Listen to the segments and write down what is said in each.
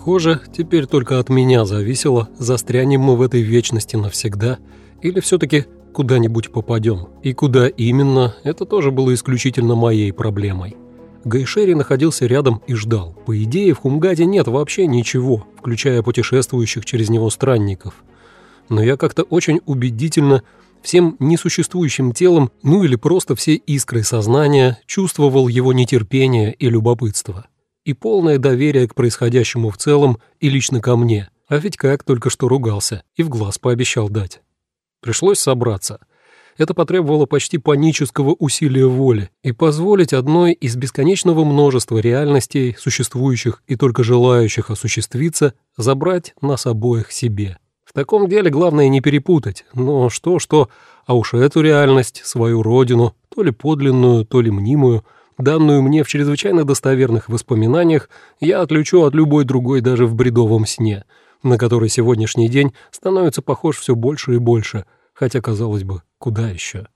Похоже, теперь только от меня зависело, застрянем мы в этой вечности навсегда или все-таки куда-нибудь попадем. И куда именно, это тоже было исключительно моей проблемой. Гайшери находился рядом и ждал. По идее, в Хумгаде нет вообще ничего, включая путешествующих через него странников. Но я как-то очень убедительно всем несуществующим телом, ну или просто всей искрой сознания, чувствовал его нетерпение и любопытство. И полное доверие к происходящему в целом и лично ко мне. А ведь как только что ругался и в глаз пообещал дать. Пришлось собраться. Это потребовало почти панического усилия воли и позволить одной из бесконечного множества реальностей, существующих и только желающих осуществиться, забрать нас обоих себе. В таком деле главное не перепутать, но что-что, а уж эту реальность, свою родину, то ли подлинную, то ли мнимую, данную мне в чрезвычайно достоверных воспоминаниях, я отключу от любой другой даже в бредовом сне — на который сегодняшний день становится похож все больше и больше, хотя, казалось бы, куда еще.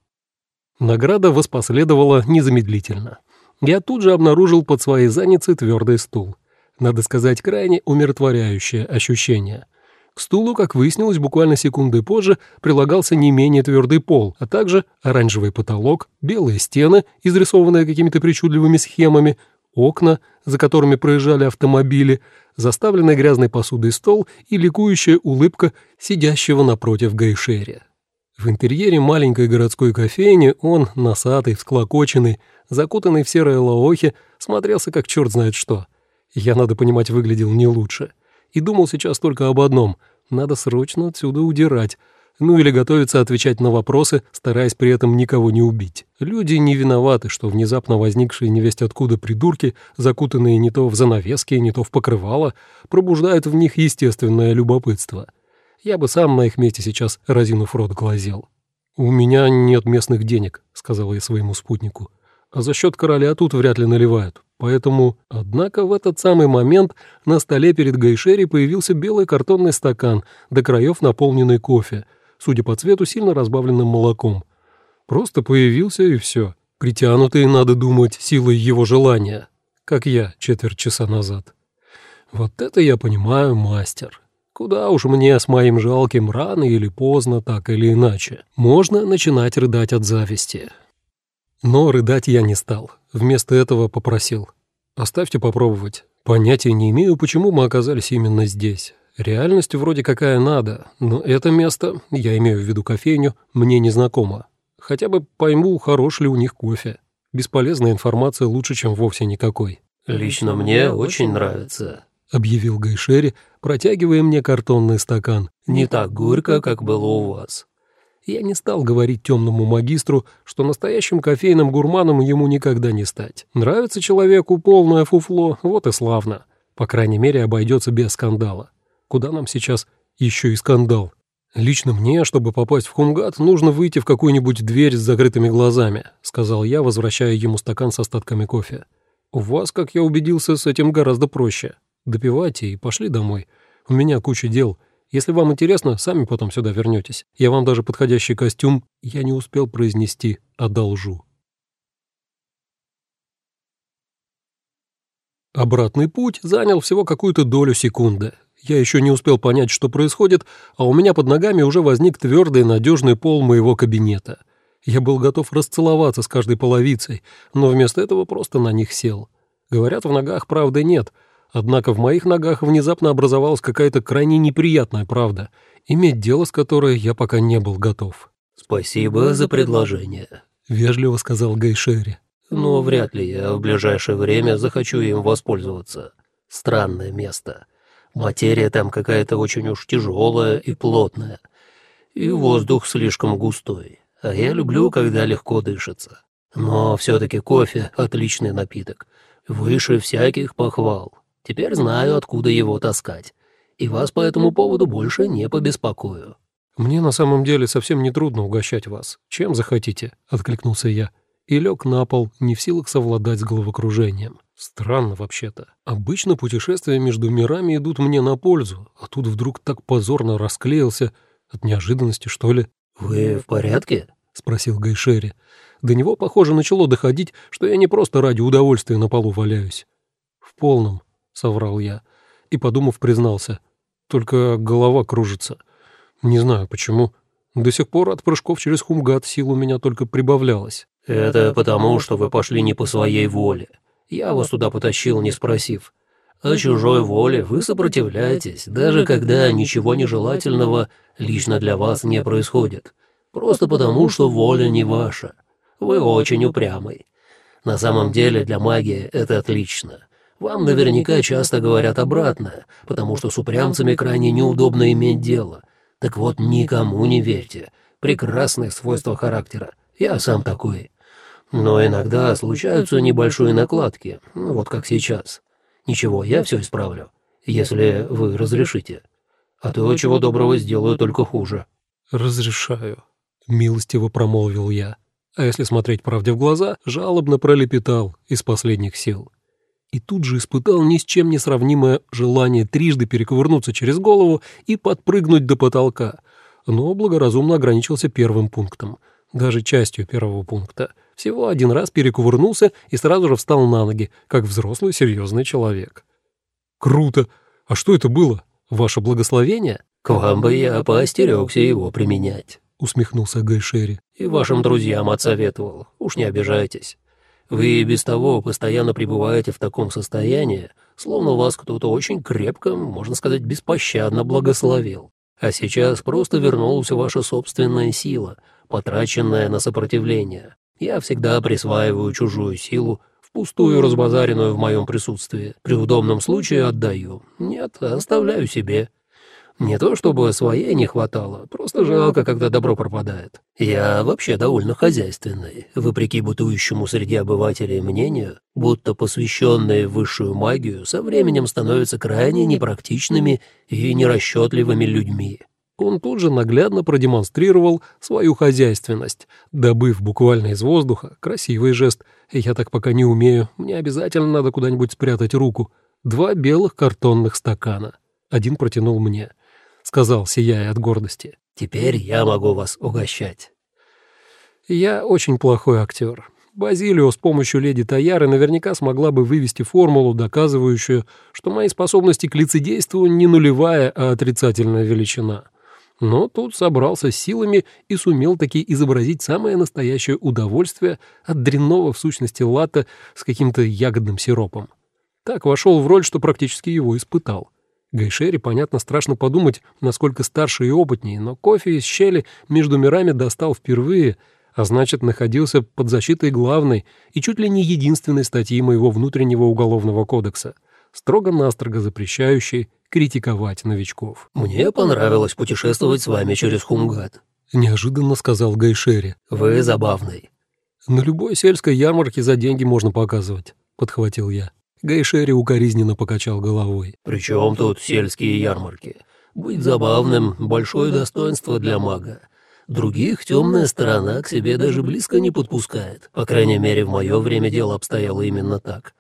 Награда воспоследовала незамедлительно. Я тут же обнаружил под своей задницей твердый стул. Надо сказать, крайне умиротворяющее ощущение. К стулу, как выяснилось буквально секунды позже, прилагался не менее твердый пол, а также оранжевый потолок, белые стены, изрисованные какими-то причудливыми схемами, окна, за которыми проезжали автомобили, заставленный грязной посудой стол и ликующая улыбка сидящего напротив Гайшерия. В интерьере маленькой городской кофейни он, носатый, всклокоченный, закутанный в серое лаохи, смотрелся как черт знает что. Я, надо понимать, выглядел не лучше. И думал сейчас только об одном — надо срочно отсюда удирать, ну или готовиться отвечать на вопросы, стараясь при этом никого не убить. Люди не виноваты, что внезапно возникшие невесть откуда придурки, закутанные не то в занавески, не то в покрывало, пробуждают в них естественное любопытство. Я бы сам на их месте сейчас разинув рот глазел. «У меня нет местных денег», — сказал я своему спутнику. «А за счет короля тут вряд ли наливают. Поэтому, однако, в этот самый момент на столе перед Гайшери появился белый картонный стакан, до краев наполненный кофе, судя по цвету, сильно разбавленным молоком. Просто появился и все. Притянутый, надо думать, силой его желания, как я четверть часа назад. Вот это я понимаю, мастер. Куда уж мне с моим жалким рано или поздно, так или иначе. Можно начинать рыдать от зависти. Но рыдать я не стал. Вместо этого попросил. «Оставьте попробовать. Понятия не имею, почему мы оказались именно здесь. Реальность вроде какая надо, но это место, я имею в виду кофейню, мне не знакомо. Хотя бы пойму, хорош ли у них кофе. Бесполезная информация лучше, чем вовсе никакой. «Лично мне очень нравится», — объявил Гайшери, протягивая мне картонный стакан. «Не так горько, как было у вас». Я не стал говорить темному магистру, что настоящим кофейным гурманом ему никогда не стать. Нравится человеку полное фуфло, вот и славно. По крайней мере, обойдется без скандала. Куда нам сейчас еще и скандал? Лично мне, чтобы попасть в Хумгат, нужно выйти в какую-нибудь дверь с закрытыми глазами, сказал я, возвращая ему стакан с остатками кофе. У вас, как я убедился, с этим гораздо проще. Допивайте и пошли домой. У меня куча дел. Если вам интересно, сами потом сюда вернетесь. Я вам даже подходящий костюм, я не успел произнести, одолжу. Обратный путь занял всего какую-то долю секунды. Я еще не успел понять, что происходит, а у меня под ногами уже возник твердый надежный пол моего кабинета. Я был готов расцеловаться с каждой половицей, но вместо этого просто на них сел. Говорят, в ногах правды нет, однако в моих ногах внезапно образовалась какая-то крайне неприятная правда, иметь дело с которой я пока не был готов. «Спасибо за предложение», — вежливо сказал Гайшери. «Но вряд ли я в ближайшее время захочу им воспользоваться. Странное место». Материя там какая-то очень уж тяжелая и плотная. И воздух слишком густой. А я люблю, когда легко дышится. Но все-таки кофе — отличный напиток. Выше всяких похвал. Теперь знаю, откуда его таскать. И вас по этому поводу больше не побеспокою». «Мне на самом деле совсем не трудно угощать вас. Чем захотите?» — откликнулся я. И лег на пол, не в силах совладать с головокружением. Странно вообще-то. Обычно путешествия между мирами идут мне на пользу, а тут вдруг так позорно расклеился. От неожиданности, что ли? «Вы в порядке?» — спросил Гайшери. До него, похоже, начало доходить, что я не просто ради удовольствия на полу валяюсь. «В полном», — соврал я. и, подумав, признался. Только голова кружится. Не знаю почему. До сих пор от прыжков через хумгат сил у меня только прибавлялось. «Это потому, что вы пошли не по своей воле. Я вас туда потащил, не спросив. О чужой воле вы сопротивляетесь, даже когда ничего нежелательного лично для вас не происходит. Просто потому, что воля не ваша. Вы очень упрямый. На самом деле для магии это отлично. Вам наверняка часто говорят обратное, потому что с упрямцами крайне неудобно иметь дело. Так вот, никому не верьте. Прекрасные свойства характера. Я сам такой. Но иногда случаются небольшие накладки, ну, вот как сейчас. Ничего, я все исправлю, если вы разрешите. А то, чего доброго, сделаю только хуже». «Разрешаю», — милостиво промолвил я. А если смотреть правде в глаза, жалобно пролепетал из последних сил. И тут же испытал ни с чем не сравнимое желание трижды перековырнуться через голову и подпрыгнуть до потолка, но благоразумно ограничился первым пунктом, даже частью первого пункта — всего один раз перекувырнулся и сразу же встал на ноги, как взрослый серьезный человек. «Круто! А что это было? Ваше благословение?» «К вам бы я поостерегся его применять», — усмехнулся Гайшери. «И вашим друзьям отсоветовал. Уж не обижайтесь. Вы и без того постоянно пребываете в таком состоянии, словно вас кто-то очень крепко, можно сказать, беспощадно благословил. А сейчас просто вернулась ваша собственная сила, потраченная на сопротивление. Я всегда присваиваю чужую силу, впустую разбазаренную в моем присутствии. При удобном случае отдаю. Нет, оставляю себе. Не то чтобы своей не хватало, просто жалко, когда добро пропадает. Я вообще довольно хозяйственный, вопреки бытующему среди обывателей мнению, будто посвященные высшую магию со временем становятся крайне непрактичными и нерасчетливыми людьми. Он тут же наглядно продемонстрировал свою хозяйственность, добыв буквально из воздуха красивый жест «я так пока не умею, мне обязательно надо куда-нибудь спрятать руку» два белых картонных стакана. Один протянул мне. Сказал, сияя от гордости. «Теперь я могу вас угощать». Я очень плохой актер. Базилио с помощью леди Таяры наверняка смогла бы вывести формулу, доказывающую, что мои способности к лицедейству не нулевая, а отрицательная величина но тут собрался силами и сумел таки изобразить самое настоящее удовольствие от дрянного в сущности лата с каким-то ягодным сиропом. Так вошел в роль, что практически его испытал. Гайшери, понятно, страшно подумать, насколько старше и опытнее, но кофе из щели между мирами достал впервые, а значит, находился под защитой главной и чуть ли не единственной статьи моего внутреннего уголовного кодекса, строго-настрого запрещающей критиковать новичков. «Мне понравилось путешествовать с вами через Хумгат», — неожиданно сказал Гайшери. «Вы забавный». «На любой сельской ярмарке за деньги можно показывать», — подхватил я. Гайшери укоризненно покачал головой. «При чем тут сельские ярмарки? Быть забавным — большое достоинство для мага. Других темная сторона к себе даже близко не подпускает. По крайней мере, в мое время дело обстояло именно так.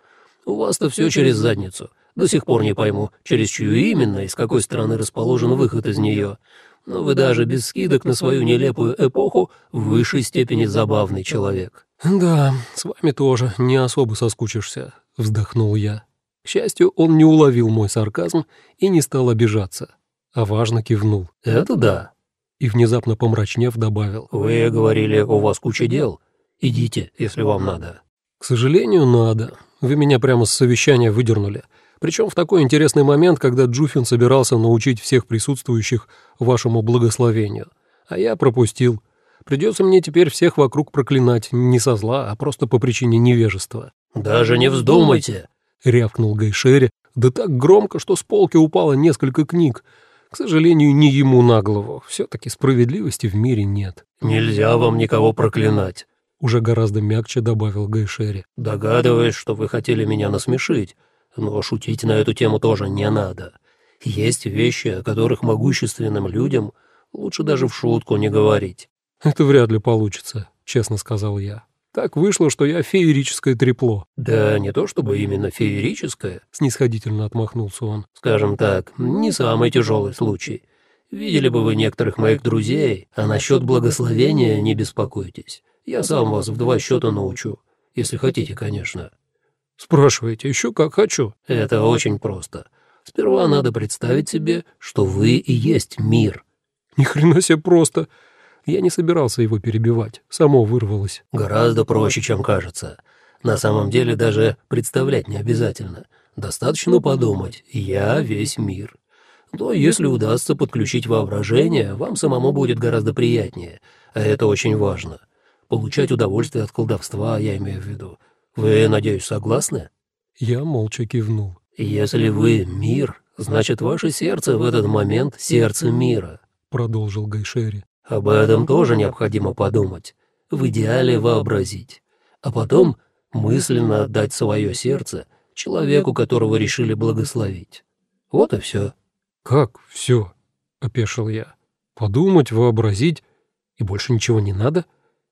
У вас-то все через задницу. До сих пор не пойму, через чью именно и с какой стороны расположен выход из нее. Но вы даже без скидок на свою нелепую эпоху в высшей степени забавный человек». «Да, с вами тоже не особо соскучишься», — вздохнул я. К счастью, он не уловил мой сарказм и не стал обижаться, а важно кивнул. «Это да». И внезапно помрачнев добавил. «Вы говорили, у вас куча дел. Идите, если вам надо». «К сожалению, надо. Вы меня прямо с совещания выдернули. Причем в такой интересный момент, когда Джуфин собирался научить всех присутствующих вашему благословению. А я пропустил. Придется мне теперь всех вокруг проклинать не со зла, а просто по причине невежества». «Даже не вздумайте!» — рявкнул Гайшери, да так громко, что с полки упало несколько книг. К сожалению, не ему на голову. Все-таки справедливости в мире нет. «Нельзя вам никого проклинать», — уже гораздо мягче добавил Гайшери. «Догадываюсь, что вы хотели меня насмешить, но шутить на эту тему тоже не надо. Есть вещи, о которых могущественным людям лучше даже в шутку не говорить. «Это вряд ли получится», — честно сказал я. «Так вышло, что я феерическое трепло». «Да не то чтобы именно феерическое», — снисходительно отмахнулся он. «Скажем так, не самый тяжелый случай. Видели бы вы некоторых моих друзей, а насчет благословения не беспокойтесь. Я сам вас в два счета научу, если хотите, конечно». «Спрашиваете, еще как хочу». «Это очень просто. Сперва надо представить себе, что вы и есть мир». «Ни хрена себе просто!» Я не собирался его перебивать, само вырвалось. «Гораздо проще, чем кажется. На самом деле даже представлять не обязательно. Достаточно подумать «я весь мир». Но если удастся подключить воображение, вам самому будет гораздо приятнее, а это очень важно. Получать удовольствие от колдовства, я имею в виду. Вы, надеюсь, согласны? Я молча кивнул. Если вы мир, значит, ваше сердце в этот момент сердце мира, продолжил Гайшери. Об этом тоже необходимо подумать, в идеале вообразить, а потом мысленно отдать свое сердце человеку, которого решили благословить. Вот и все. «Как все?» — опешил я. «Подумать, вообразить, и больше ничего не надо?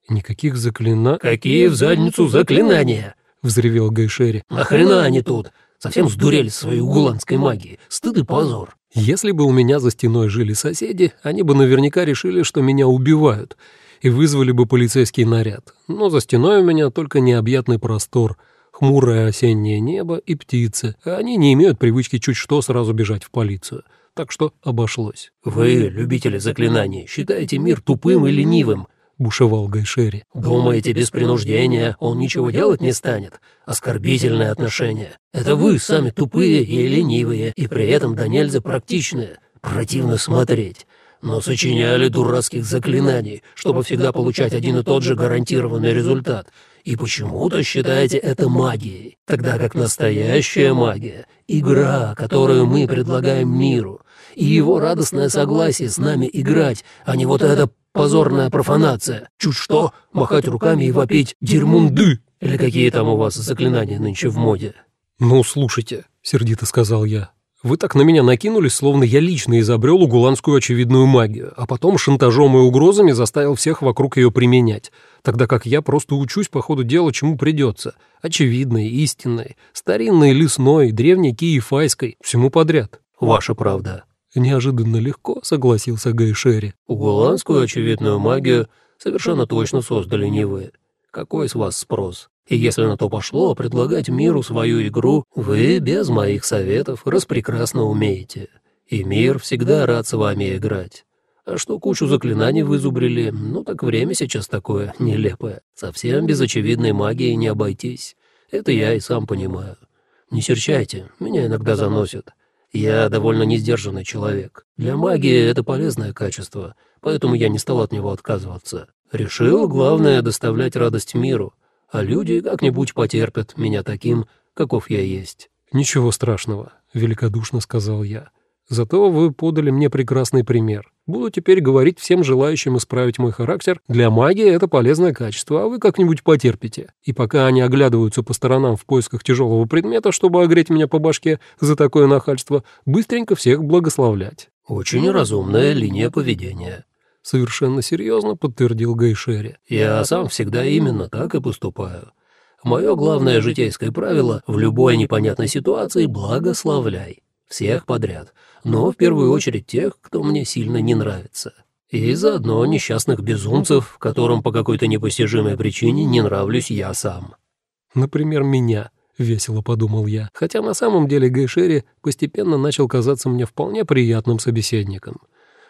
Никаких заклина...» «Какие в задницу заклинания?» — взревел Гайшери. «Нахрена они тут? Совсем сдурели своей угуланской магии. Стыд и позор». Если бы у меня за стеной жили соседи, они бы наверняка решили, что меня убивают, и вызвали бы полицейский наряд. Но за стеной у меня только необъятный простор — хмурое осеннее небо и птицы, а они не имеют привычки чуть что сразу бежать в полицию так что обошлось. «Вы, любители заклинаний, считаете мир тупым и ленивым?» — бушевал Гайшери. «Думаете, без принуждения он ничего делать не станет? Оскорбительное отношение. Это вы сами тупые и ленивые, и при этом до нельзя практичные. Противно смотреть. Но сочиняли дурацких заклинаний, чтобы всегда получать один и тот же гарантированный результат — и почему-то считаете это магией, тогда как настоящая магия — игра, которую мы предлагаем миру, и его радостное согласие с нами играть, а не вот эта позорная профанация. Чуть что, махать руками и вопить «дерьмунды» или какие там у вас заклинания нынче в моде. «Ну, слушайте», — сердито сказал я, вы так на меня накинулись, словно я лично изобрел угуланскую очевидную магию, а потом шантажом и угрозами заставил всех вокруг ее применять, тогда как я просто учусь по ходу дела, чему придется. Очевидной, истинной, старинной, лесной, древней киефайской, всему подряд. Ваша правда. Неожиданно легко согласился Гайшери. Угуланскую очевидную магию совершенно точно создали не вы. Какой с вас спрос? И если на то пошло, предлагать миру свою игру вы без моих советов распрекрасно умеете. И мир всегда рад с вами играть. А что кучу заклинаний вы зубрили, ну так время сейчас такое нелепое. Совсем без очевидной магии не обойтись. Это я и сам понимаю. Не серчайте, меня иногда заносят. Я довольно несдержанный человек. Для магии это полезное качество, поэтому я не стал от него отказываться. Решил, главное, доставлять радость миру, а люди как-нибудь потерпят меня таким, каков я есть». «Ничего страшного», — великодушно сказал я. «Зато вы подали мне прекрасный пример. Буду теперь говорить всем желающим исправить мой характер. Для магии это полезное качество, а вы как-нибудь потерпите. И пока они оглядываются по сторонам в поисках тяжелого предмета, чтобы огреть меня по башке за такое нахальство, быстренько всех благословлять». «Очень разумная линия поведения», — совершенно серьезно подтвердил Гайшери. «Я сам всегда именно так и поступаю. Мое главное житейское правило — в любой непонятной ситуации благословляй. Всех подряд, но в первую очередь тех, кто мне сильно не нравится. И заодно несчастных безумцев, которым по какой-то непостижимой причине не нравлюсь я сам». «Например, меня», — весело подумал я, хотя на самом деле Гайшери постепенно начал казаться мне вполне приятным собеседником.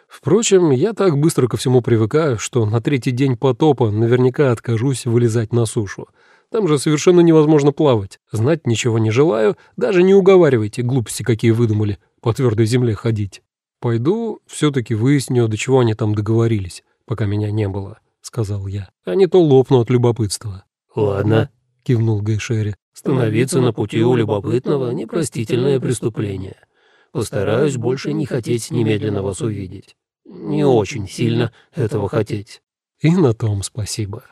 Впрочем, я так быстро ко всему привыкаю, что на третий день потопа наверняка откажусь вылезать на сушу. Там же совершенно невозможно плавать. Знать ничего не желаю, даже не уговаривайте, глупости какие выдумали, по твердой земле ходить. Пойду все-таки выясню, до чего они там договорились, пока меня не было, — сказал я. А не то лопну от любопытства. «Ладно», — кивнул Гайшери. «Становиться на пути у любопытного — непростительное преступление. Постараюсь больше не хотеть немедленно вас увидеть не очень сильно этого хотеть. И на том спасибо.